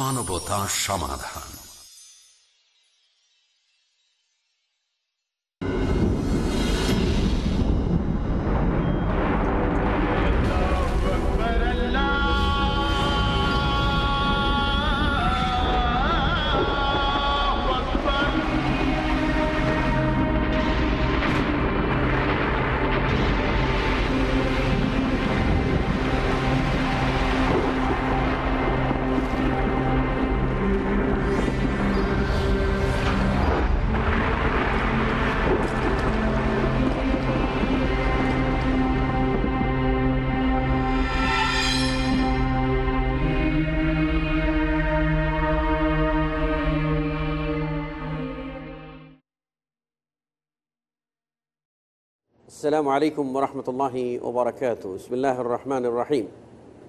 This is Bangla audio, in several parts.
মানবতা সমাধান السلام عليكم ورحمة الله وبركاته بسم الله الرحمن الرحيم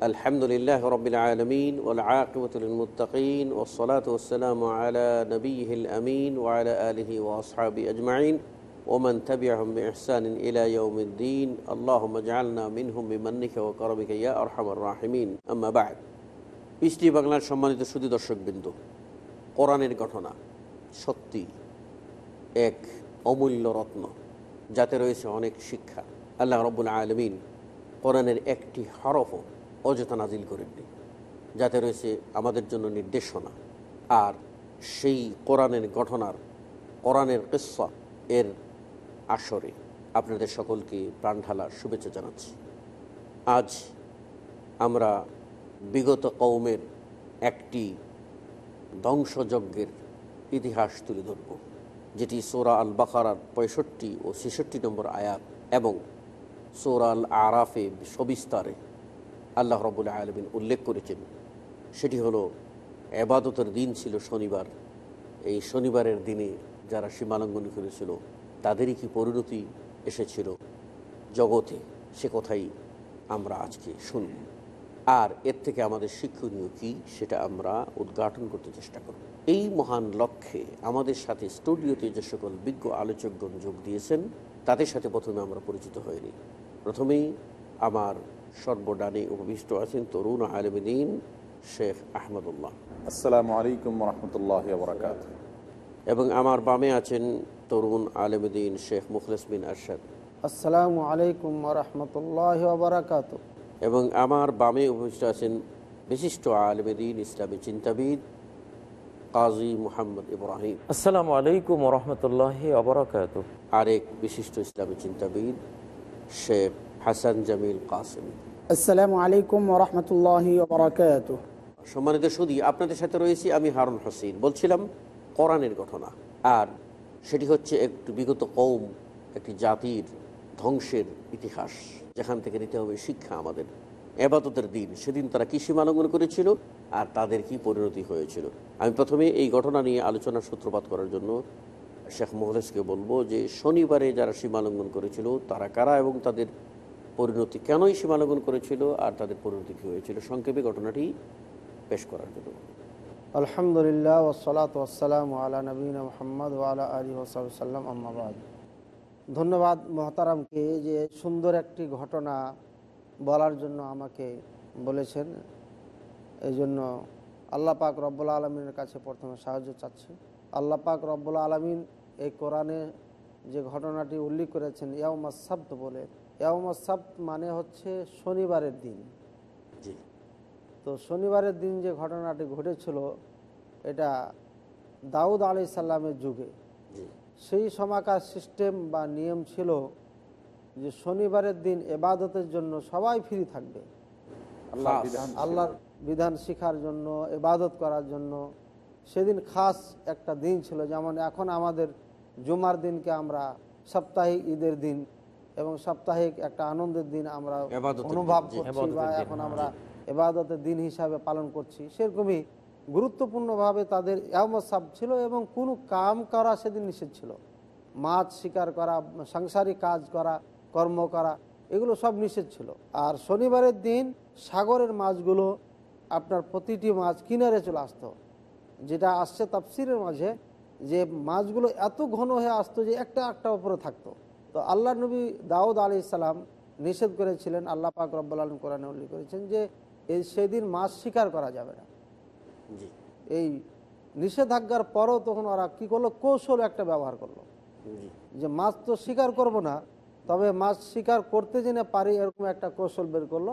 الحمد لله رب العالمين والعاقبة للمتقين والصلاة والسلام على نبيه الأمين وعلى آله وأصحابه أجمعين ومن تبعهم بإحسان إلى يوم الدين اللهم اجعلنا منهم بمنك وكرمك يا أرحم الراحمين أما بعد পিসটি বাংলার সম্মানিত সুদী দর্শকবৃন্দ কোরআনের ঘটনা সত্যি এক অমূল্য রত্ন যাতে রয়েছে অনেক শিক্ষা। আল্লাহ রব্বুল আলমিন কোরআনের একটি হরফও অযথা নাজিল করেননি, যাতে রয়েছে আমাদের জন্য নির্দেশনা। আর সেই কোরআনের ঘটনার কোরআনের কিস্সা এর আসরে আপনাদের সকলকে প্রাণঢালা শুভেচ্ছা জানাচ্ছি। আজ আমরা বিগত কৌমের একটি ধ্বংসযজ্ঞের ইতিহাস তুলে ধরব। যেটি সোরা আল বাকারার পঁয়ষট্টি ও ছেষট্টি নম্বর আয়াত এবং সোরা আল আরাফে সবিস্তারে আল্লাহ রবুল্লা আলমিন উল্লেখ করেছেন। সেটি হলো, এবাদতের দিন ছিল শনিবার। এই শনিবারের দিনে যারা সীমালঙ্ঘন করেছিল, তাদেরই কি পরিণতি এসেছিল? জগতে সে কথাই আমরা আজকে শুনব। আর এর থেকে আমাদের শিক্ষণীয় কী, সেটা আমরা উদ্ঘাটন করতে চেষ্টা করব। এই মহান লক্ষ্যে আমাদের সাথে স্টুডিওতে যে সকল বিজ্ঞ আলোচকগণ যোগ দিয়েছেন তাদের সাথে প্রথমে আমরা পরিচিত হইনি। প্রথমেই আমার সর্বডানে উপবিষ্ট আছেন তরুণ আলমদিন শেখ আহমদুল্লাহ। আসসালামু আলাইকুম রহমতুল্লাহ বরকাত এবং আমার বামে আছেন তরুণ আলমদিন শেখ মুখলেস বিন আরশাদ। আসসালামু আলাইকুম রহমতুল্লাহ বারাকাত এবং আমার বামে উপস্থিত আছেন বিশিষ্ট আলমদিন ইসলামী চিন্তাবিদ কাজী মোহাম্মদ ইব্রাহিম। আসসালামু আলাইকুম রহমতুল্লাহ অবরাকাত আরেক বিশিষ্ট ইসলামী চিন্তাবিদ শেখ হাসান জামিল কাসেম। আসসালামু আলাইকুম রহমতুল্লাহ বারাকাত সম্মানিত সুদী আপনাদের সাথে রয়েছি আমি হারুন হোসেন। বলছিলাম কোরআনের ঘটনা। আর সেটি হচ্ছে একটু বিগত কৌম একটি জাতির ধ্বংসের ইতিহাস যেখান থেকে নিতে হবে শিক্ষা আমাদের। এবাদতের দিন। সেদিন তারা কী সীমালঙ্ঘন করেছিল আর তাদের কি পরিণতি হয়েছিল? আমি প্রথমে এই ঘটনা নিয়ে আলোচনার সূত্রপাত করার জন্য শেখ মোহলেসকে বলব যে, শনিবারে যারা সীমালঙ্ঘন করেছিল, তারা কারা এবং তাদের পরিণতি কেনই সীমালঙ্ঘন করেছিল আর তাদের পরিণতি কী হয়েছিল? সংক্ষেপে ঘটনাটি পেশ করার জন্য। আলহামদুলিল্লাহ ওসলাত আলা নবীন মোহাম্মদ ওয়ালা আলী ওসাল্লাম আম্মাবাদ ধন্যবাদ মহতারামকে যে সুন্দর একটি ঘটনা বলার জন্য আমাকে বলেছেন। এই জন্য আল্লাহ পাক রব্বুল আলমিনের কাছে প্রথমে সাহায্য চাচ্ছি। আল্লাহ পাক রব্বুল আলমিন এই কোরআনে যে ঘটনাটি উল্লেখ করেছেন ইয়াউমা সাব্দ বলে। ইয়াউমা সাব্দ মানে হচ্ছে শনিবারের দিন। তো শনিবারের দিন যে ঘটনাটি ঘটেছিল এটা দাউদ আলি সাল্লামের যুগে। সেই সমাকার সিস্টেম বা নিয়ম ছিল যে শনিবারের দিন এবাদতের জন্য সবাই ফ্রি থাকবে। আল্লাহ বিধান আল্লাহর বিধান শেখার জন্য এবাদত করার জন্য। সেদিন খাস একটা দিন ছিল যেমন এখন আমাদের জুমার দিনকে আমরা সাপ্তাহিক ঈদের দিন এবং সাপ্তাহিক একটা আনন্দের দিন আমরা অনুভব করছি বা এখন আমরা এবাদতের দিন হিসাবে পালন করছি। সেরকমই গুরুত্বপূর্ণভাবে তাদের সাব ছিল এবং কোনো কাম করা সেদিন নিষেধ ছিল। মাছ শিকার করা সাংসারিক কাজ করা কর্ম করা এগুলো সব নিষেধ ছিল। আর শনিবারের দিন সাগরের মাছগুলো আপনার প্রতিটি মাছ কিনারে চলে আসতো। যেটা আসছে তাফসিরের মাঝে যে মাছগুলো এত ঘন হয়ে আসতো যে একটা একটা উপরে থাকতো। তো আল্লাহ নবী দাউদ আলি ইসালাম নিষেধ করেছিলেন আল্লাহ পাক রব্বুল আলম কোরআনে উল্লেখ করেছেন যে এই সেদিন মাছ শিকার করা যাবে না। এই নিষেধাজ্ঞার পরও তখন ওরা কি করল? কৌশল একটা ব্যবহার করল। যে মাছ তো শিকার করব না তবে মাছ শিকার করতে জেনে পারি এরকম একটা কৌশল বের করল।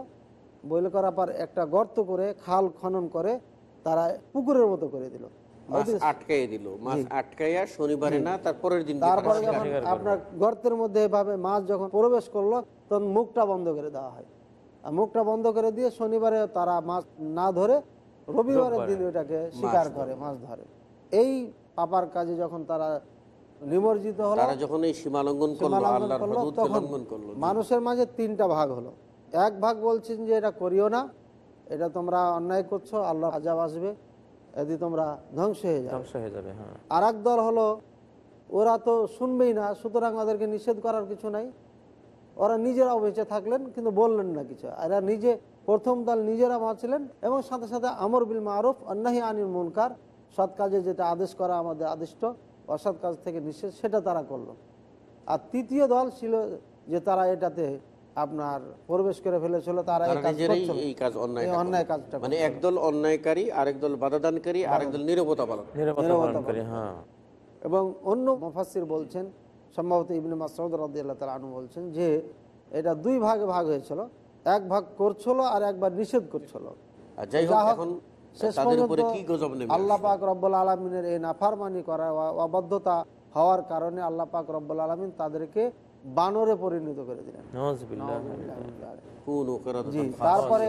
বইলে করা পর একটা গর্ত করে খাল খনন করে তারা পুকুরের মতো করে দিল। আপনার গর্তের মধ্যে এভাবে মাছ যখন প্রবেশ করল তখন মুখটা বন্ধ করে দেওয়া হয়। আর মুখটা বন্ধ করে দিয়ে শনিবারে তারা মাছ না ধরে রবিবারের দিন ওটাকে শিকার করে মাছ ধরে। এই পাপার কাজে যখন তারা নিমজ্জিত হলো। তারা যখন এই সীমালঙ্ঘন করল আল্লাহর লঙ্ঘন করল মানুষের মাঝে তিনটা ভাগ হলো। এক ভাগ বলছেন যে এটা করিও না এটা তোমরা অন্যায় করছ আল্লাহ আজাব আসবে এদি তোমরা ধ্বংস হয়ে যাবে। ধ্বংস হয়ে যাবে হ্যাঁ। আর এক দল হলো ওরা তো শুনবেই না সুতরাং ওদেরকে নিষেধ করার কিছু নাই। ওরা নিজেরাও বেঁচে থাকলেন কিন্তু বললেন না কিছু। এরা নিজে প্রথম দল নিজেরা বাঁচলেন এবং সাথে সাথে আমর বিল মারুফ অন্যাহি আনিল মুনকার সৎ কাজে যেটা আদেশ করা আমাদের আদিষ্ট অসৎ কাজ থেকে নিষেধ সেটা তারা করল। আর তৃতীয় দল ছিল যে তারা এটাতে আপনার প্রবেশ করে ফেলেছিল তারা এই কাজ নিজেরাই করছিল। এই কাজ অন্যায় অন্যায় কাজটা মানে একদল অন্যায়কারী আরেক দল বাধাদানকারী আরেক দল নিরবতা পালন নিরাপত্তা পালন করি হ্যাঁ। এবং অন্য মুফাসসির বলছেন সম্ভবত ইবনে মাসউদ রাদিয়াল্লাহু তাআলা আনহু বলছেন যে এটা দুই ভাগে ভাগ হয়েছিল। এক ভাগ করছিল আর একবার নিষেধ করছিল। আর যাই হোক এখন তাদের উপরে কি গজব নেমে আল্লাহ পাক রব্বুল আলমিনের এই নাফারমানি করা অবাধ্যতা হওয়ার কারণে আল্লাহ পাক রব্বুল আলমিন তাদেরকে বানরে পরিণত করে দিলেন। তারপরে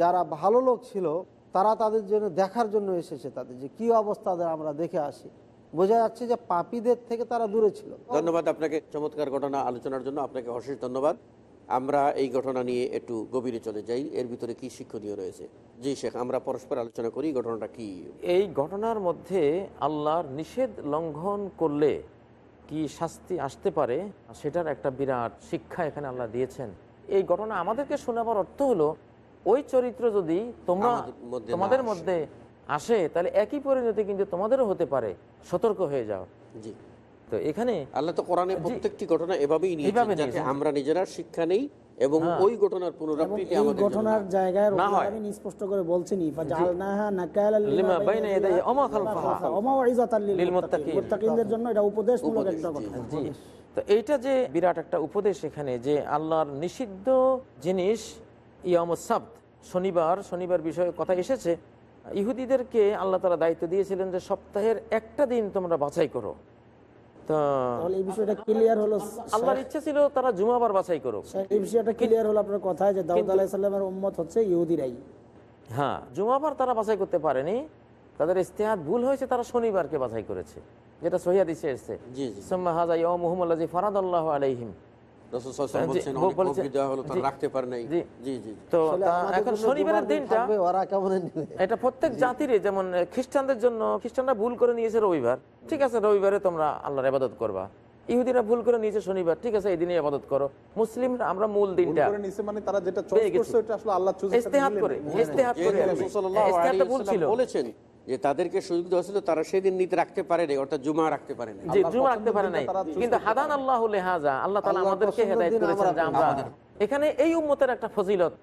যারা ভালো লোক ছিল তারা তাদের জন্য দেখার জন্য এসেছে তাদের যে কি অবস্থা আমরা দেখে আসি। বোঝা যাচ্ছে যে পাপীদের থেকে তারা দূরে ছিল। ধন্যবাদ আপনাকে। চমৎকার ঘটনা আলোচনার জন্য আপনাকে অশেষ ধন্যবাদ। আমরা এই ঘটনা নিয়ে একটু গভীরে চলে যাই। এর ভিতরে কি শিক্ষণীয় রয়েছে? জি শেখ আমরা পরস্পর আলোচনা করি ঘটনাটা কি? এই ঘটনার মধ্যে আল্লাহর নিষেধ লঙ্ঘন করলে কি শাস্তি আসতে পারে? সেটার একটা বিরাট শিক্ষা এখানে আল্লাহ দিয়েছেন। এই ঘটনা আমাদেরকে শোনাবার অর্থ হলো ওই চরিত্র যদি তোমরা তোমাদের মধ্যে আসে তাহলে একই পরিণতি কিন্তু তোমাদেরও হতে পারে। সতর্ক হয়ে যাও। জি। তো এখানে আল্লাহ তো কোরআনে প্রত্যেকটি ঘটনা এভাবেই নিয়েছেন যাতে আমরা নিজেরা শিক্ষা নেই এবং ওই ঘটনার পুনরাবৃত্তি আমাদের ঘটনার জায়গায় না হয়। আলামিন স্পষ্ট করে বলছেনই ফাজআলনাহা নাকালাল লিমা বাইনা ইয়াদাইহি ওয়া খালফাহা। খালফাহা ওয়া মাউইযাতাল লিল মুত্তাকিন। মুত্তাকিন। মুত্তাকিনদের জন্য এটা উপদেশমূলক উপদেশ, একটা জি, কথা জি। জি তো এইটা যে বিরাট একটা উপদেশ এখানে যে আল্লাহর নিষিদ্ধ জিনিস ইয়াম সাব্ত শনিবার শনিবার বিষয়ে কথা এসেছে ইহুদিদেরকে আল্লাহ তারা দায়িত্ব দিয়েছিলেন যে সপ্তাহের একটা দিন তোমরা বাছাই করো তাহলে এই বিষয়টা ক্লিয়ার হলো আল্লাহর ইচ্ছা ছিল তারা জুমাবার বাছাই করো এই বিষয়টা ক্লিয়ার হলো আপনার কথায় যে দাউদ আলাইহিস সালামের উম্মত হচ্ছে ইহুদিরাই। হ্যাঁ জুমাবার তারা বাছাই করতে পারেনি। তাদের ভুল হয়েছে তারা শনিবারকে বাছাই করেছে। যেটা সহিয়াদিসে এসছে। সুম্মা ফারাদ আল্লাহ আলাইহিম। এটা প্রত্যেক জাতির যেমন খ্রিস্টানদের জন্য খ্রিস্টানরা ভুল করে নিয়েছে রবিবার। ঠিক আছে রবিবারে তোমরা আল্লাহর ইবাদত করবা। ইহুদিরা ভুল করে নিয়েছে শনিবার। ঠিক আছে এই দিনে ইবাদত করো। মুসলিমরা আমরা মূল দিনটা মানে তারা যেটা চয়েস করছে ওটা আসলে আল্লাহ চুজ করে ইস্তেহাত ভুল ছিল। বলেছেন যে তাদেরকে সুযোগ দেওয়া ছিল তারা সেদিন নিতে রাখতে পারে নাই অর্থাৎ জুমা রাখতে পারে নাই যে জুমা রাখতে পারে নাই কিন্তু হাদান আল্লাহ লেহাজা আল্লাহ তালা আমাদেরকে হেদায়ত করেছেন যে আমরা এখানে এই উম্মতের একটা ফজিলত।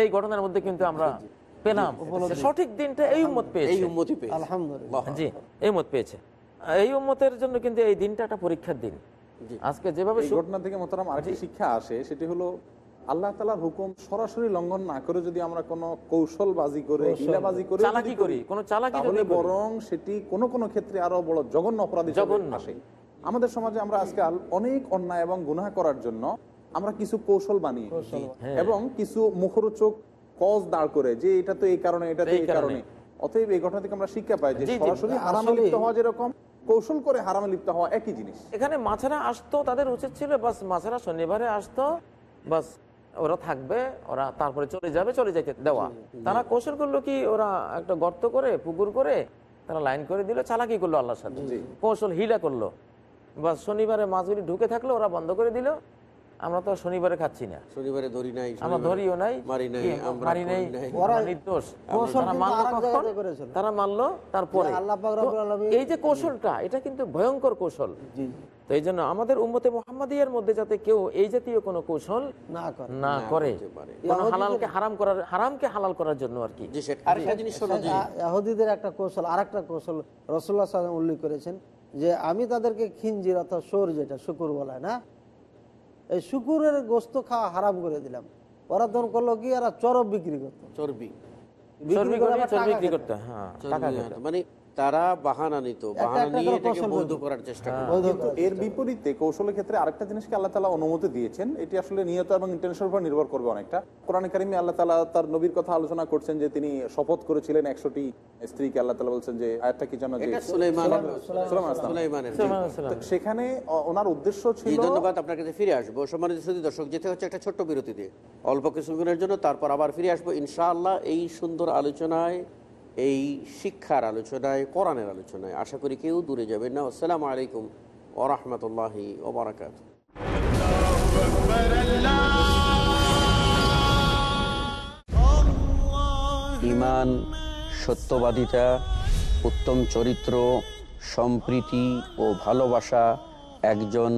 এই ঘটনার মধ্যে কিন্তু আমরা পেলাম। সঠিক দিনটা এই উম্মত পেয়েছে। এই উম্মতই পেয়েছে। আলহামদুলিল্লাহ। জি এই উম্মত পেয়েছে। এই উম্মতের জন্য কিন্তু এই দিনটা একটা পরীক্ষার দিন। আজকে যেভাবে ঘটনা থেকে মোতারাম আরেকটি শিক্ষা আসে সেটি হলো আল্লাহ তালার হুকুম সরাসরি লঙ্ঘন না করে যদি আমরা কোনো কৌশলবাজি করে হিলাবাজি করে চালাকি করি কোনো চালাকি তাহলে। বরং সেটি কোন কোন ক্ষেত্রে আরও বড় জঘন্য অপরাধ জঘন্য। আসে আমাদের সমাজে আমরা আজকাল অনেক অন্যায় এবং গুনাহ করার জন্য আমরা কিছু কৌশল বানিয়ে হ্যাঁ। এবং কিছু মুখরোচক কজ দাঁড় করে যে এটা তো এই কারণে এটা তো এই কারণে। অতএব এই ঘটনা থেকে আমরা শিক্ষা পাই যে সরাসরি হারামে লিপ্ত হওয়া যেরকম কৌশল করে হারামে লিপ্ত হওয়া একই জিনিস এখানে মাছেরা আসতো তাদের উচিত ছিল বাস মাছেরা শনিবারে আসতো বাস ওরা থাকবে ওরা তারপরে চলে যাবে চলে যেতে দেওয়া। তারা কৌশল করল কি ওরা একটা গর্ত করে পুকুর করে তারা লাইন করে দিল চালাকি করল আল্লাহর সাথে। কৌশল হিলা করল। বাস শনিবারে মাছগুলি ঢুকে থাকল ওরা বন্ধ করে দিল। আমরা তো শনিবারে খাচ্ছি না। শনিবারে ধরি নাই আমরা ধরিও নাই মারি নাই মারি নাই করি নির্দোষ। তারা মানলো তারপরে। এই যে কৌশলটা এটা কিন্তু ভয়ঙ্কর কৌশল। জি। তো এই জন্য আমাদের উম্মতে মোহাম্মদিয়ার মধ্যে যাতে কেউ এই জাতীয় কোনো কৌশল না করে। না করে করতে পারে। কোনো ইয়াহুদিদের- হালালকে হারাম করার হারামকে হালাল করার জন্য আর কি। যে সে আরেকটা জিনিস হলো যে ইহুদিদের একটা কৌশল আর একটা কৌশল রসুল্লাহ উল্লেখ করেছেন যে আমি তাদেরকে খিঞ্জির অর্থাৎ সোর যেটা শুকুর বলায় না? এই শুকুরের গোস্ত খাওয়া হারাম করে দিলাম। ওরা তখন করল কি? এরা চরব বিক্রি করতো। চর্বি। বিক্রি করে টাকা হয়, হ্যাঁ। মানে তারা বাহানা নিত বাহানা নিয়ে এটাকে বৈধ। করার চেষ্টা করতো। কিন্তু এর বিপরীতে কৌশলের ক্ষেত্রে আরেকটা জিনিসকে আল্লাহ তালা অনুমতি দিয়েছেন এটি আসলে নিয়ত এবং ইন্টেনশনের উপর নির্ভর করবে অনেকটা। কোরআন কারিমে আল্লাহ তালা তার নবীর কথা আলোচনা করছেন যে তিনি শপথ করেছিলেন একশোটি স্ত্রীকে আল্লাহ তালা বলছেন যে আয়াতটা কি জানো যে সেখানে ওনার উদ্দেশ্য ছিল ধন্যবাদ আপনার কাছে ফিরে আসব। সম্মানিত দর্শক যেতে হচ্ছে একটা ছোট্ট বিরতিতে। অল্প কিছুক্ষণের জন্য তারপর আবার ফিরে আসব। ইনশাআল্লাহ এই সুন্দর আলোচনায় এই শিক্ষার আলোচনায়, কোরআনের আলোচনায় আশা করি কেউ দূরে যাবেন না। আসসালামু আলাইকুম ওরহমতুল্লাহি ওবরাকাত ইমান, সত্যবাদিতা, উত্তম চরিত্র, সম্প্রীতি ও ভালোবাসা একজন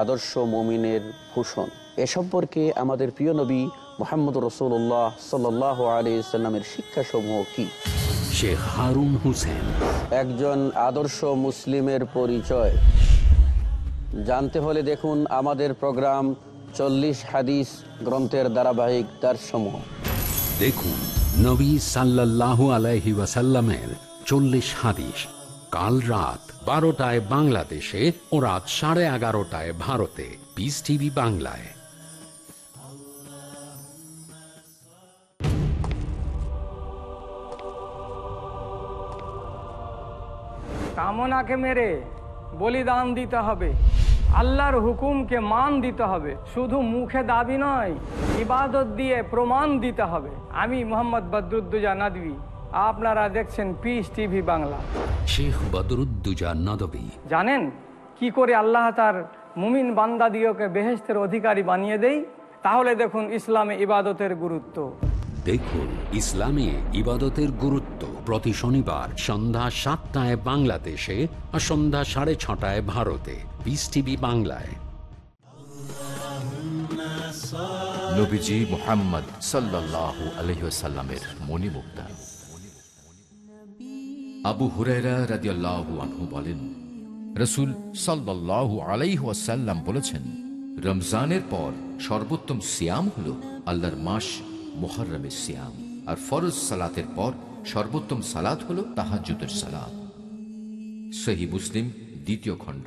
আদর্শ মমিনের ভূষণ। এ সম্পর্কে আমাদের প্রিয় নবী মোহাম্মদ রসুল্লাহ সাল্লাহ আলি সাল্লামের শিক্ষাসমূহ কি? শেখ হারুন হুসেন। একজন আদর্শ মুসলিমের পরিচয়। জানতে হলে দেখুন আমাদের প্রোগ্রাম চল্লিশ হাদিস গ্রন্থের ধারাবাহিক দারসমূহ দেখুন নবী সাল্লাল্লাহু আলাইহি ওয়াসাল্লামের চল্লিশ হাদিস। কাল রাত বারোটায় বাংলাদেশে ও রাত সাড়ে এগারোটায় ভারতে। পিস টিভি বাংলায়। কামনাকে মেরে বলিদান দিতে হবে। আল্লাহর হুকুমকে মান দিতে হবে। শুধু মুখে দাবি নয় ইবাদত দিয়ে প্রমাণ দিতে হবে। আমি মোহাম্মদ বদরুদ্দুজা নাদবি। আপনারা দেখছেন পিস টিভি বাংলা। শেখ বদরুদ্দুজা নদবী। জানেন কি করে আল্লাহ তার মুমিন বান্দাদিওকে বেহেস্তের অধিকারী বানিয়ে দেই? তাহলে দেখুন ইসলামে ইবাদতের গুরুত্ব। দেখুন ইসলামে ইবাদতের গুরুত্ব প্রতি শনিবার সন্ধ্যা সাতটায় বাংলাদেশে আর সন্ধ্যা সাড়ে ছটায় ভারতে। পিস টিভি বাংলায়। নবীজি মোহাম্মদ সাল্লাল্লাহু আলহিসাল্লামের মণিমুক্তা। আবু হুরায়রা রাদিয়াল্লাহু আনহু বলেন, রসুল সাল্লাল্লাহু আলাইহুয়াসাল্লাম বলেছেন, রমজানের পর সর্বোত্তম সিয়াম হল আল্লাহর মাস মুহররমের সিয়াম আর ফরজ সালাতের পর সর্বোত্তম সালাত হল তাহাজ্জুদের সালাত সহি মুসলিম, দ্বিতীয় খণ্ড,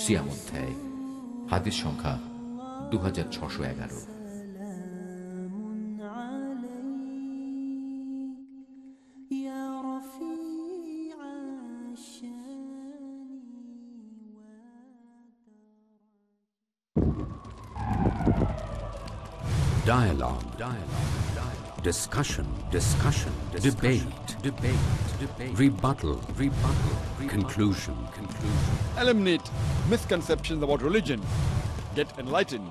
সিয়াম অধ্যায় হাতের সংখ্যা দু হাজার ছশো এগারো Dialogue. Dialogue. Dialogue. Discussion. Discussion. Debate. Debate. Debate. Rebuttal. Rebuttal. Conclusion. Conclusion. eliminate misconceptions about religion, get enlightened.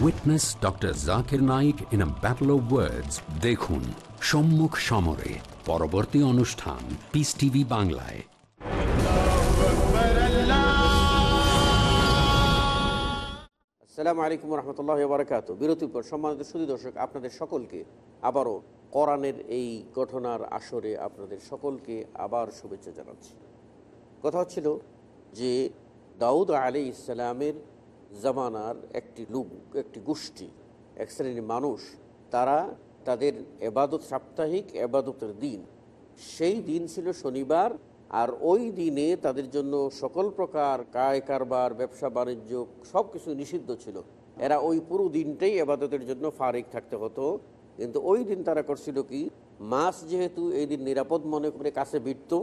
Witness Dr. Zakir Naik in a battle of words. দেখুন সম্মুখ সমরে পরবর্তী অনুষ্ঠান পিস টিভি বাংলায় আসসালামু আলাইকুম রহমতুল্লাহ বারকাত বিরতির পর সম্মানিত সুদী দর্শক, আপনাদের সকলকে আবারও কোরআনের এই ঘটনার আসরে আপনাদের সকলকে আবার শুভেচ্ছা জানাচ্ছি। কথা হচ্ছিল যে দাউদ আলী ইসলামের জামানার একটি লোক একটি গোষ্ঠী, এক শ্রেণির মানুষ, তারা তাদের এবাদত, সাপ্তাহিক এবাদতের দিন, সেই দিন ছিল শনিবার আর ওই দিনে তাদের জন্য সকল প্রকার কায় কারবার, ব্যবসা, বাণিজ্য সব কিছু নিষিদ্ধ ছিল। এরা ওই পুরো দিনটাই এবাদতের জন্য ফারিক থাকতে হতো। কিন্তু ওই দিন তারা করছিল কি, মাছ যেহেতু এই দিন নিরাপদ মনে করে কাছে বিটত,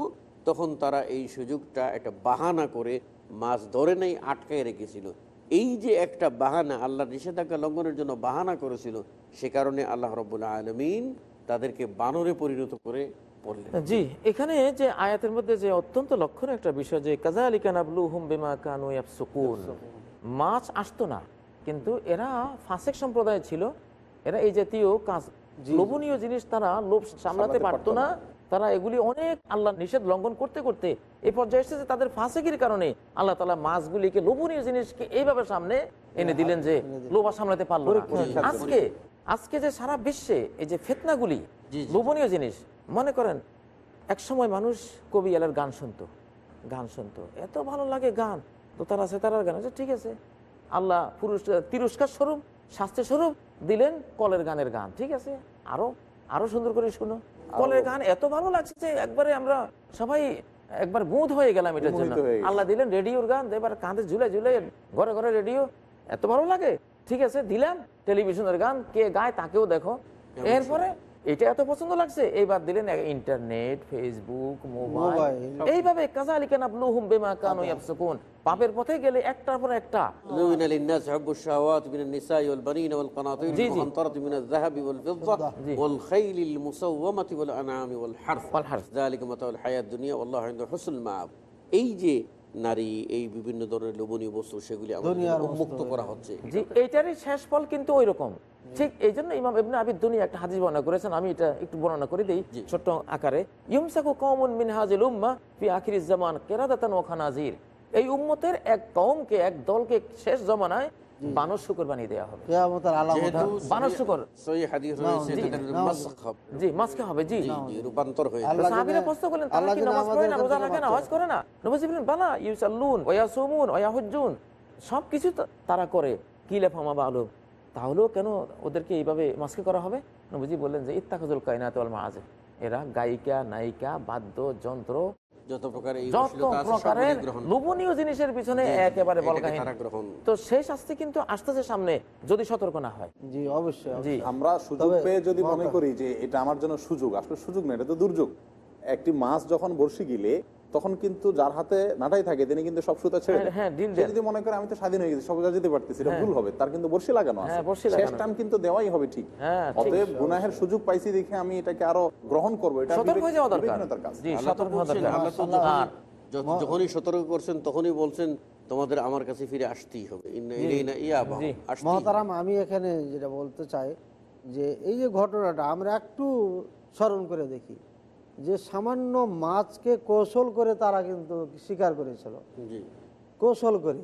তখন তারা এই সুযোগটা একটা বাহানা করে মাছ ধরে নেই, আটকায় রেখেছিল। এই যে একটা বাহানা আল্লাহ নিষেধাজ্ঞা লঙ্ঘনের জন্য বাহানা করেছিল, সে কারণে আল্লাহ রবুল্লা আলমিন তাদেরকে বানরে পরিণত করে পড়লেন। জি এখানে যে আয়াতের মধ্যে যে অত্যন্ত লক্ষণীয় একটা বিষয় যে কাজা আলী কানাবলু হুম বেমা কানু সুকুন মাছ আসতো না কিন্তু এরা ফাসেক সম্প্রদায় ছিল এরা এই জাতীয় কাজ লোভনীয় জিনিস তারা লোভ সামলাতে পারতো না। তারা এগুলি অনেক আল্লাহ নিষেধ লঙ্ঘন করতে করতে এই পর্যায়ে এসেছে তাদের ফাঁসেকির কারণে আল্লাহ তালা মাছগুলিকে লোভনীয় জিনিসকে এইভাবে সামনে এনে দিলেন যে লোভা সামলাতে পারল আজকে আজকে যে সারা বিশ্বে এই যে ফেতনাগুলি লোভনীয় জিনিস। মনে করেন এক সময় মানুষ কবি আলের গান শুনতো গান শুনতো। এত ভালো লাগে গান। তো তারা সেতারার গান। আচ্ছা, ঠিক আছে। আল্লাহ পুরস্কার তিরস্কার স্বরূপ শাস্তি স্বরূপ দিলেন কলের গানের গান ঠিক আছে? আরও আরও সুন্দর করে শুনো। কলের গান এত ভালো লাগছে যে একবারে আমরা সবাই একবার বুধ হয়ে গেলাম এটার জন্য। আল্লাহ দিলেন রেডিওর গান এবার কাঁধে ঝুলে ঝুলে ঘরে ঘরে রেডিও। এত ভালো লাগে। ঠিক আছে দিলাম টেলিভিশনের গান কে গায় তাকেও দেখো। এরপরে এটা এত পছন্দ লাগছে? এইবার দিলেন ইন্টারনেট ফেসবুক মোবাইল এইভাবে কাজালি কেন আবলুহুম বিমা কানু আচ্ছা। ইয়াফসুকুন। পাপের পথে গেলে একটার পর একটা। লুইনা লিন-নাস শাওয়াত মিনান নিসাই ওয়াল বানিন ওয়াল কানাতির মিনাল ওয়াল ওয়াল মুসাওমাতি ওয়াল আনআম ওয়াল হারফ। ওয়াল হারফ। যালিকা মাতাউল হায়াত দুনিয়া ওয়াল্লাহু হুসনুল মাআব এই যে নারী এই বিভিন্ন ধরনের লোভনীয় বস্তু সেগুলি উন্মুক্ত করা হচ্ছে। জি এইটারই শেষ ফল কিন্তু ওই রকম ঠিক এই জন্য ইমাম ইবনে আবিদ দুনিয়া একটা হাদিস বর্ণনা করেছেন আমি এটা একটু বর্ণনা করে দিই ছোট্ট আকারে। ইউমসাকু কওমুন মিন হাজিল উম্মাহ ফি আখির জামান কেরাদাতান ওয়া খানাজির। এই উম্মতের এক কওমকে এক দলকে শেষ জমানায় বানর শুকর বানিয়ে দেওয়া হবে। কেয়ামতের আলামত যেহেতু বানর শুকর। সহি হাদিস রয়েছে জি, তাদের নাও। মাসখ হবে। জি মাসকে হবে জি। জি, জি, রূপান্তর হয়ে আল্লাহ প্রশ্ন করলেন তারা কি নামাজ পড়ে না রোজা রাখে না হজ করে না? নবী বলেন বালা ইউসাল্লুন ওয়া ইয়াসুমুন ওয়া ইয়াহুজ্জুন সবকিছু তারা করে। কি লেফামা বা আলম তাহলেও কেন ওদেরকে এইভাবে মাস্কে করা হবে? নবীজি বললেন যে ইত্তাকাজুল কায়নাত ওয়াল মাআজে এরা গায়িকা নায়িকা বাদ্য যন্ত্র যত প্রকারের লোভনীয় জিনিসের পিছনে একেবারে বলকাহীন। তো সেই শাস্তি কিন্তু আসতেছে সামনে যদি সতর্ক না হয়। জি অবশ্যই জি। আমরা সুযোগ পেয়ে যদি মনে করি যে এটা আমার জন্য সুযোগ আসলে সুযোগ না এটা তো দুর্যোগ। একটি মাছ যখন বর্ষি গিলে তখন কিন্তু যার হাতে নাটাই থাকে তিনি কিন্তু সব সুতা ছেড়ে হ্যাঁ। হ্যাঁ। যদি মনে করে আমি তো স্বাধীন হয়ে গেছি সব জায়গায় যেতে পারতেছি এটা ভুল হবে। তার কিন্তু বর্ষি লাগানো আছে। হ্যাঁ, শেষ লাগানো। টাইম কিন্তু দেওয়াই হবে ঠিক। হ্যাঁ, অতএব গুনাহের সুযোগ পাইছি দেখে আমি এটাকে আরও গ্রহণ করব। এটা সতর্ক হয়ে যাওয়া দরকার। বিবেকহীনতার কাজ। জি সতর্ক হওয়া বলছেন, দরকার। আল্লাহ তো আর যখনই- সতর্ক করছেন তখনই বলছেন তোমাদের আমার কাছে ফিরে আসতেই হবে। মহতারাম আমি এখানে যেটা বলতে চাই যে এই যে ঘটনাটা আমরা একটু স্মরণ করে দেখি। যে সামান্য মাছকে কৌশল করে তারা কিন্তু স্বীকার করেছিল। কৌশল করে।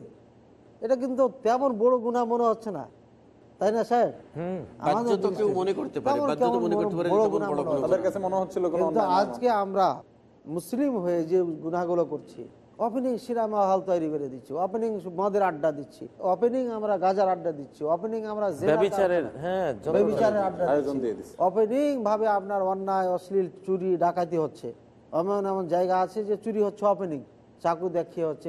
এটা কিন্তু তেমন বড় গুণা মনে হচ্ছে না। তাই না স্যার। মনে মনে মনে মনে। আজকে আমরা মুসলিম হয়ে যে গুণাগুলো করছি ওপেনিং সিনেমা হল তৈরি করে দিচ্ছি। ওপেনিং মদের আড্ডা দিচ্ছি। ওপেনিং আমরা গাজার আড্ডা দিচ্ছি। ওপেনিং আমরা ব্যভিচারের হ্যাঁ। ওপেনিং ভাবে আপনার অন্যায় অশ্লীল চুরি ডাকাতি হচ্ছে। এমন এমন জায়গা আছে যে চুরি হচ্ছে ওপেনিং চাকু দেখিয়ে হচ্ছে।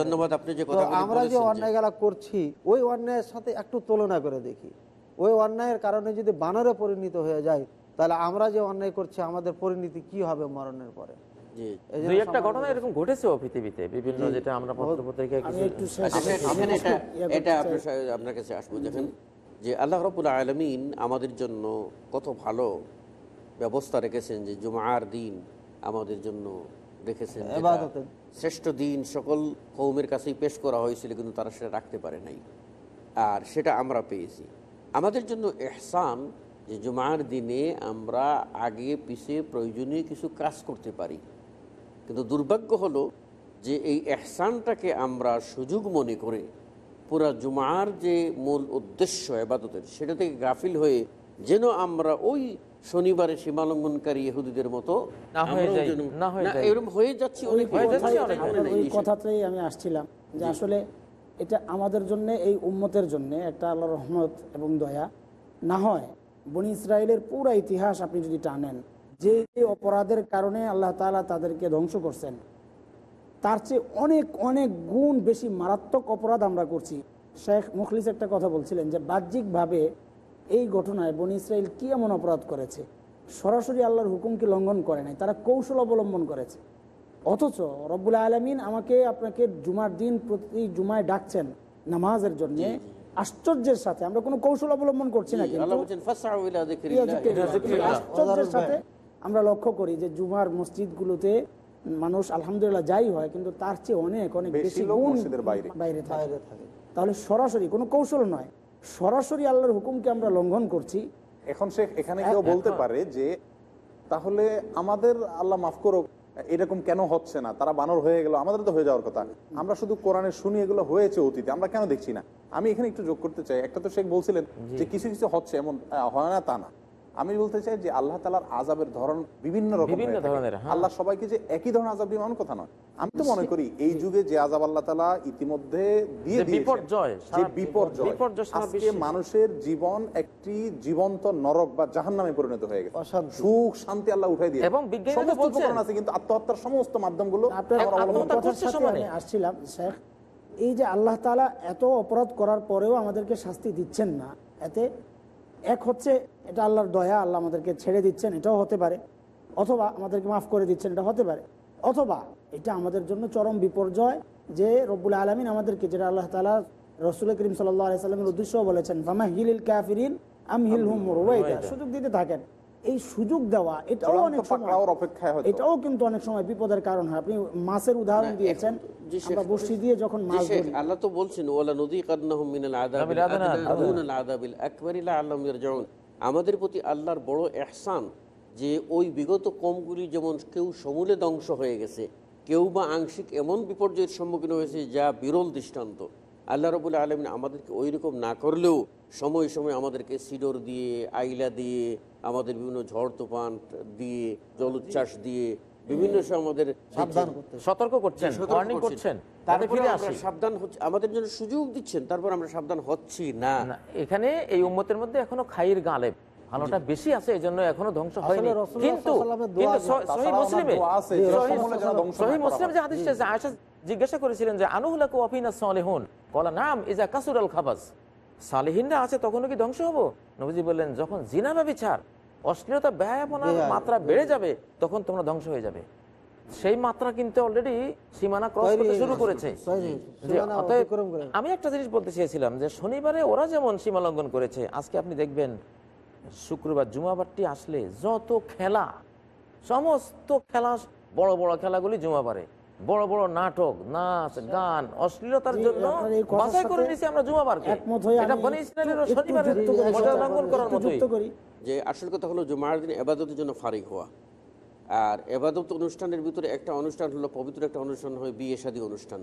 ধন্যবাদ আপনি যে আমরা যে অন্যায় গেলা করছি ওই অন্যায়ের সাথে একটু তুলনা করে দেখি। ওই অন্যায়ের কারণে যদি বানরে পরিণত হয়ে যায় তাহলে আমরা যে অন্যায় করছি আমাদের পরিণতি কি হবে মরণের পরে? দুই একটা ঘটনা এরকম ঘটেছেও পৃথিবীতে বিভিন্ন যেটা আমরা আচ্ছা, এটা আপনার আপনার কাছে আসব দেখেন যে আল্লাহ রবুল আলমিন আমাদের জন্য কত ভালো ব্যবস্থা রেখেছেন যে জুমার দিন আমাদের জন্য রেখেছেন শ্রেষ্ঠ দিন সকল কৌমের কাছেই পেশ করা হয়েছিল কিন্তু তারা সেটা রাখতে পারে নাই। আর সেটা আমরা পেয়েছি। আমাদের জন্য এহসান যে জুমার দিনে আমরা আগে পিছে প্রয়োজনীয় কিছু কাজ করতে পারি। কিন্তু দুর্ভাগ্য হলো যে এই এহসানটাকে আমরা সুযোগ মনে করে পুরা জুমার যে মূল উদ্দেশ্য এবাদতের সেটা থেকে গাফিল হয়ে যেন আমরা ওই শনিবারে সীমালঙ্ঘনকারী ইহুদিদের মতো না হয়ে আমরাও যাই, যেন- না হয়ে যাই। এরকম হয়ে যাচ্ছি অনেক। কথাতেই আমি আসছিলাম যে আসলে এটা আমাদের জন্য এই উম্মতের জন্য একটা আল্লাহ রহমত এবং দয়া না হয় বনি ইসরায়েলের পুরো ইতিহাস আপনি যদি টানেন যে যে অপরাধের কারণে আল্লাহ তাআলা তাদেরকে ধ্বংস করছেন তার চেয়ে অনেক অনেক গুণ বেশি মারাত্মক অপরাধ আমরা করছি। শেখ মুখলিস একটা কথা বলছিলেন যে বাহ্যিকভাবে এই ঘটনায় বনি ইসরায়েল কি এমন অপরাধ করেছে? সরাসরি আল্লাহর হুকুমকে লঙ্ঘন করে নাই তারা কৌশল অবলম্বন করেছে। অথচ রব্বুল আলমিন আমাকে আপনাকে জুমার দিন প্রতি জুমায় ডাকছেন নামাজের জন্য। আশ্চর্যের সাথে আমরা কোনো কৌশল অবলম্বন করছি না কিন্তু। আশ্চর্যের সাথে আমরা লক্ষ্য করি যে জুমার মসজিদগুলোতে মানুষ আলহামদুলিল্লাহ যাই হয় কিন্তু তার চেয়ে অনেক অনেক বেশি গুণ বাইরে। বাইরে থাকে। তাহলে সরাসরি কোনো কৌশল নয়। সরাসরি আল্লাহর হুকুমকে আমরা লঙ্ঘন করছি। এখন সে এখানে কেউ বলতে পারে যে তাহলে আমাদের আল্লাহ মাফ করুক এরকম কেন হচ্ছে না? তারা বানর হয়ে গেল আমাদের তো হয়ে যাওয়ার কথা। আমরা শুধু কোরআনে শুনি এগুলো হয়েছে অতীতে আমরা কেন দেখছি না? আমি এখানে একটু যোগ করতে চাই। একটা তো শেখ বলছিলেন যে কিছু কিছু হচ্ছে এমন হয় না তা না। আমি বলতে চাই যে আল্লাহ তালার আজাবের ধরন বিভিন্ন রকম বিভিন্ন ধরনের, হ্যাঁ। আল্লাহ সবাইকে যে একই ধরনের আজাব এমন কথা নয়। আমি তো মনে করি এই যুগে যে আজাব আল্লাহ তালা ইতিমধ্যে দিয়ে বিপর্যয়, যে বিপর্যয় আজকে মানুষের জীবন একটি জীবন্ত নরক বা জাহান নামে পরিণত হয়ে গেছে। সুখ শান্তি আল্লাহ উঠাই দিয়ে এবং সমস্ত উপকরণ আছে কিন্তু আত্মহত্যার সমস্ত মাধ্যমগুলো সমানে। আমি আসছিলাম শেখ এই যে আল্লাহ তালা এত অপরাধ করার পরেও আমাদেরকে শাস্তি দিচ্ছেন না এতে এক হচ্ছে এটা আল্লাহর দয়া আল্লাহ আমাদেরকে ছেড়ে দিচ্ছেন এটাও হতে পারে। অথবা আমাদেরকে মাফ করে দিচ্ছেন এটা হতে পারে। অথবা এটা আমাদের জন্য চরম বিপর্যয় যে রব্বুল আলমিন আমাদেরকে যেটা আল্লাহ তালা রসুল করিম সাল্লাহ সাল্লামের উদ্দেশ্যও বলেছেন ফামা হিলিল কাফিরিন আম হিল হুম সুযোগ দিতে থাকেন। এই সুযোগ দেওয়া এটাও অনেক সময় এটাও কিন্তু অনেক সময় বিপদের কারণ হয় আপনি মাছের উদাহরণ দিয়েছেন এখন- জি, শেখ। আমরা বসি দিয়ে যখন মাছ ধরি আল্লাহ তো বলছেন ওয়ালা নদী কান্নাহুম মিনাল আযাবিল আযাবিল আদনা, আদনা আদনা। দুনাল আযাবিল আকবারি লাআল্লাহুম ইয়ারজিউন আমাদের প্রতি আল্লাহর বড় ইহসান যে ওই বিগত কমগুলি যেমন কেউ সমূলে ধ্বংস হয়ে গেছে কেউ বা আংশিক এমন বিপর্যয়ের সম্মুখীন হয়েছে যা বিরল দৃষ্টান্ত আল্লাহ রবুল্লা আলমিন আমাদেরকে ওই রকম না করলেও সময় সময় আমাদেরকে সিডর দিয়ে আইলা দিয়ে আমাদের বিভিন্ন ঝড় তুফান দিয়ে জলোচ্ছ্বাস দিয়ে বিভিন্ন সময় আমাদের সতর্ক করছেন ওয়ার্নিং করছেন। করছেন তাতে তারপরে ফিরে আমরা আসি। সাবধান হচ্ছে। আমাদের জন্য সুযোগ দিচ্ছেন তারপর আমরা সাবধান হচ্ছি না। না, এখানে এই উম্মতের মধ্যে এখনও খাইর গালেব। ভালোটা বেশি আছে এখনও ধ্বংস হয়নি। কিন্তু মুসলিমে মুসলিম যে আছে আয়েশা জিজ্ঞাসা করেছিলেন যে আনুহুলাকু ওয়াফিনা সালিহুন কলা নাম ইজা কাসুরাল খাবাস। সালেহিনরা আছে তখনও কি ধ্বংস হব? নবীজি বললেন যখন জিনা বা বিচার অশ্লীলতা ব্যয়াপনার মাত্রা বেড়ে যাবে তখন তোমরা ধ্বংস হয়ে যাবে। সেই মাত্রা কিন্তু অলরেডি সীমানা ক্রস করতে শুরু করেছে। আমি একটা জিনিস বলতে চেয়েছিলাম যে শনিবারে ওরা যেমন সীমা লঙ্ঘন করেছে আজকে আপনি দেখবেন শুক্রবার জুমাবারটি আসলে যত খেলা সমস্ত খেলা বড় বড় খেলাগুলি জুমাবারে। বড় বড় নাটক নাচ গান অশ্লীলতার জন্য বাছাই করে নিয়েছি আমরা জুমাবারকে এটা বনি ইসরায়েলেরও শনিবারের যুক্ত করি, মর্যাদা একটু লঙ্ঘন করার মতোই। যে আসল কথা হলো জুমার দিন এবাদতের জন্য ফারিক হওয়া। আর এবাদত অনুষ্ঠানের ভিতরে একটা অনুষ্ঠান হলো পবিত্র একটা অনুষ্ঠান হয় বিয়ে শাদী অনুষ্ঠান।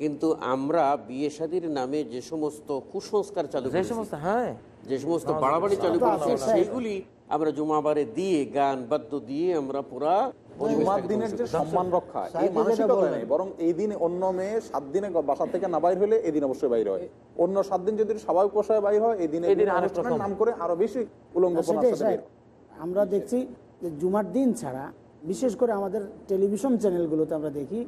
কিন্তু আমরা বিয়ে শাদীর নামে যে সমস্ত কুসংস্কার চালু যে সমস্ত হ্যাঁ। যে সমস্ত বাড়াবাড়ি চালু তা করেছি আছে, সেইগুলি আমরা জুমাবারে দিয়ে গান বাদ্য দিয়ে আমরা পুরা জুমার পরিবেশটাকে দিনের যে সম্মান রক্ষা এই মানসিকতা নেই বরং এই দিনে অন্য মেয়ে সাত দিনে বাসা থেকে না বাইর হলে এই দিন অবশ্যই বাইর হয়। অন্য সাত দিন যদি স্বাভাবিক পোষায় বাইর হয় এই দিনে এই দিনে বিভিন্ন আরেক অনুষ্ঠানের রকম। নাম করে আরও বেশি উলঙ্গপনার সেটাই, সাথে বের হয়। আমরা দেখছি যে জুমার দিন ছাড়া বিশেষ করে আমাদের টেলিভিশন চ্যানেলগুলোতে আমরা দেখি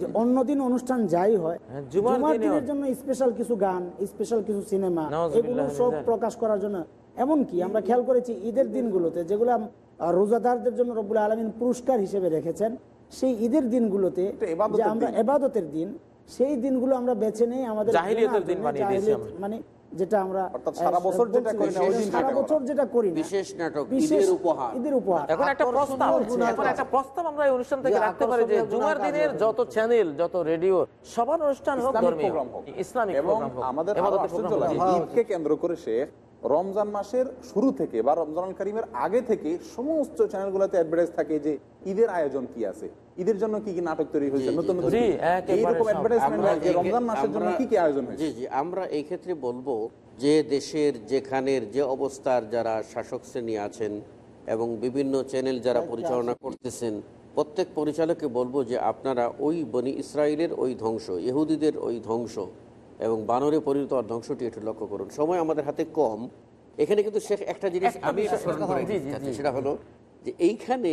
যে অন্যদিন অনুষ্ঠান যাই হয় হ্যাঁ, জুমার দিনের জন্য স্পেশাল কিছু গান স্পেশাল কিছু সিনেমা এগুলো সব প্রকাশ করার জন্য। এমনকি আমরা খেয়াল করেছি ঈদের দিনগুলোতে যেগুলো আহ, রোজাদারদের জন্য রব্বুল আলমিন পুরস্কার হিসেবে রেখেছেন। সেই ঈদের দিনগুলোতে যে আমরা এবাদতের দিন সেই দিনগুলো আমরা বেছে নেই আমাদের মানে যেটা আমরা সারা বছর যেটা করি না, সারা বছর যেটা করি বিশেষ নাটক ঈদের উপহার। ঈদের উপহার। এখন একটা প্রস্তাব এখন একটা প্রস্তাব। আমরা এই অনুষ্ঠান থেকে রাখতে পারি যে জুমার দিনের যত চ্যানেল যত রেডিও সবার অনুষ্ঠান হোক ইসলামিক ধর্মীয় ইসলামিক এবং প্রোগ্রাম হোক আমাদের আরও ঈদকে কেন্দ্র করে শেখ রমজান মাসের শুরু থেকে বা রমজান করিমের আগে থেকে সমস্ত চ্যানেলগুলোতে অ্যাডভার্টাইজ থাকে যে ঈদের আয়োজন কি আছে? ঈদের জন্য কি কি নাটক তৈরি হয়েছে? নতুন? এইরকম অ্যাডভার্টাইজমেন্ট রমজান মাসের জন্য কি কি আয়োজন হয়েছে? জি জি আমরা এই ক্ষেত্রে বলব যে দেশের যেখানের যে অবস্থার যারা শাসক শ্রেণি আছেন এবং বিভিন্ন চ্যানেল যারা পরিচালনা করতেছেন প্রত্যেক পরিচালককে বলব যে আপনারা ওই বনি ইসরায়েলের ওই ধ্বংস ইহুদিদের ওই ধ্বংস এবং বানরে পরিণত হওয়ার ধ্বংসটি একটু লক্ষ্য করুন। সময় আমাদের হাতে কম। এখানে কিন্তু শেখ একটা জিনিস আমি। সেটা হলো যে এইখানে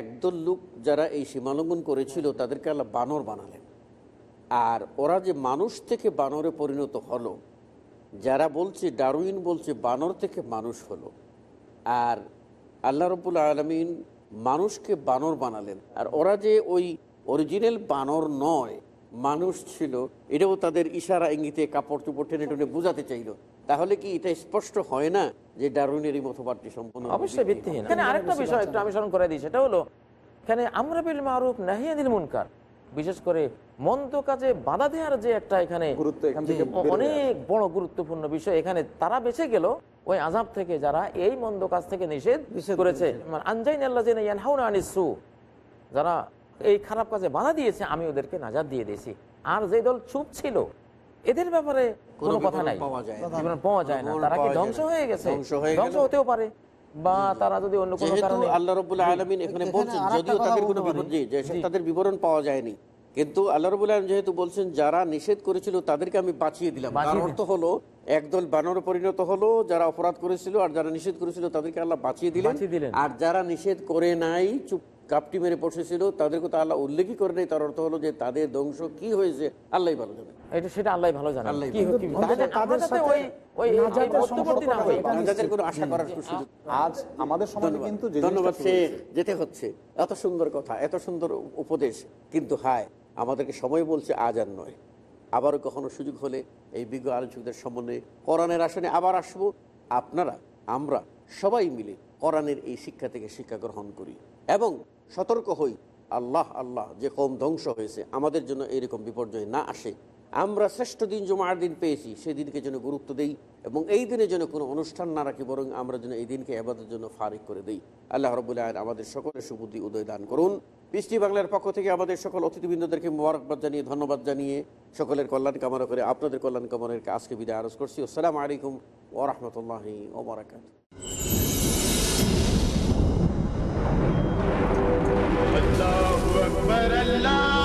একদল লোক যারা এই সীমালঙ্ঘন করেছিল তাদেরকে আল্লাহ বানর বানালেন। আর ওরা যে মানুষ থেকে বানরে পরিণত হলো যারা বলছে ডারউইন বলছে বানর থেকে মানুষ হলো। আর আল্লাহ রবুল আলমিন মানুষকে বানর বানালেন। আর ওরা যে ওই অরিজিনাল বানর নয় মানুষ ছিল এটাও তাদের ইশারা ইঙ্গিতে কাপড় চোপড় টেনে টেনে বোঝাতে চাইলো। তাহলে কি এটা স্পষ্ট হয় না যে ডারউইনের এই মতবাদটি সম্পূর্ণ অবশ্যই ভিত্তিহীন। এখানে আরেকটা বিষয় একটু আমি স্মরণ করে দিই সেটা হলো এখানে আমরা বিল মারুফ নাহিয়াদিল মুনকার বিশেষ করে মন্দ কাজে বাধা দেওয়ার যে একটা এখানে অনেক বড় গুরুত্বপূর্ণ বিষয় এখানে তারা বেঁচে গেল ওই আজাব থেকে যারা এই মন্দ কাজ থেকে নিষেধ করেছে। আনজাইন আল্লাহ আনিসু যারা এই খারাপ কাজে বাধা দিয়েছে আমি ওদেরকে নাজাদ দিয়ে দিয়েছি। আর যে দল চুপ ছিল এদের ব্যাপারে কোনো কথা নাই। পাওয়া যায় না। তারা কি ধ্বংস হয়ে গেছে? ধ্বংস হতেও পারে। বা তারা যদি অন্য কোনো কারণে আল্লাহ রবুল্লাহ আলমিন এখানে বলছেন যদিও তাদের কোনো। বিবরণ যে তাদের বিবরণ পাওয়া যায়নি। কিন্তু আল্লাহ রবুল আলম যেহেতু বলছেন যারা নিষেধ করেছিল তাদেরকে আমি বাঁচিয়ে দিলাম। তার অর্থ হলো একদল বানর পরিণত হলো যারা অপরাধ করেছিল আর যারা নিষেধ করেছিল তাদেরকে আল্লাহ বাঁচিয়ে দিলেন। আর যারা নিষেধ করে নাই চুপ কাপটি মেরে বসেছিল তাদেরকে তো আল্লাহ উল্লেখই করে নাই তার অর্থ হলো যে তাদের ধ্বংস কি হয়েছে আল্লাহ ভালো জানে। এটা সেটা আল্লাহ ভালো জানে। তাদের আজ আমাদের সমাজে কিন্তু ধন্যবাদ শেখ যেতে হচ্ছে। এত সুন্দর কথা এত সুন্দর উপদেশ কিন্তু হায় আমাদেরকে সময় বলছে আজ আর নয়। আবারও কখনো সুযোগ হলে এই বিজ্ঞ আলোচকদের সম্বন্ধে কোরআনের আসনে আবার আসব। আপনারা আমরা সবাই মিলে কোরআনের এই শিক্ষা থেকে শিক্ষা গ্রহণ করি। এবং সতর্ক হই। আল্লাহ আল্লাহ, যে কম ধ্বংস হয়েছে, আমাদের জন্য এরকম বিপর্যয় না আসে। আমরা শ্রেষ্ঠ দিন জমার দিন পেয়েছি, সেই দিনকে যেন গুরুত্ব দেই এবং এই দিনে যেন কোনো অনুষ্ঠান না রাখি, বরং আমরা যেন এই দিনকে আবাদের জন্য ফারিক করে দিই। আল্লাহ রবুল্লাহ আমাদের সকলের সুবুদ্ধি উদয় দান করুন। পৃষ্টি বাংলার পক্ষ থেকে আমাদের সকল অতিথিবৃন্দদেরকে মোবারকবাদ জানিয়ে ধন্যবাদ জানিয়ে সকলের কল্যাণ কামনা করে আপনাদের কল্যাণ কামনের আজকে বিদায় আরজ করছি। আসসালামু আলাইকুম ওরহমতুল্লাহি ওবরাকাত إنه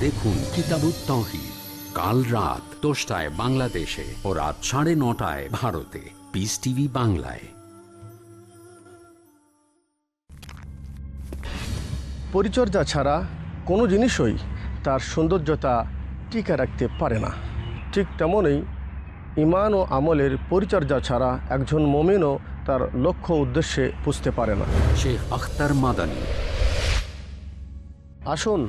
দেখুন কিতাবুত তৌহিদ। কাল রাত দশটায় বাংলাদেশে ও রাত সাড়ে নটায় ভারতে। পিস টিভি বাংলায়। পরিচর্যা ছাড়া কোনো জিনিসই তার সৌন্দর্যতা টিকে রাখতে পারে না। ঠিক তেমনই ইমান ও আমলের পরিচর্যা ছাড়া একজন মমিনও তার লক্ষ্য উদ্দেশ্যে পুষতে পারে না। শেখ আখতার মাদানী। আসুন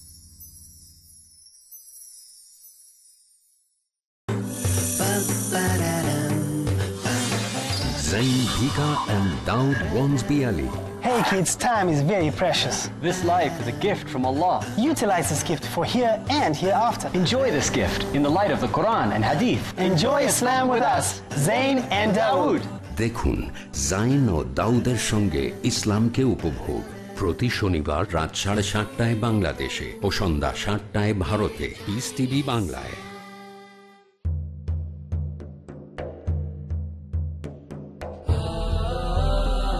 Vika and Daud Wansby Ali. Hey kids, time is very precious. This life is a gift from Allah. Utilize this gift for here and hereafter. Enjoy this gift in the light of the Quran and Hadith. Enjoy Islam with us, Zain and Dawood. দেখুন জাইন ও দাউদের সঙ্গে ইসলামকে উপভোগ প্রতি শনিবার রাত সাড়ে সাতটায় বাংলাদেশে ও সন্ধ্যা সাতটায় ভারতে টিভি বাংলায়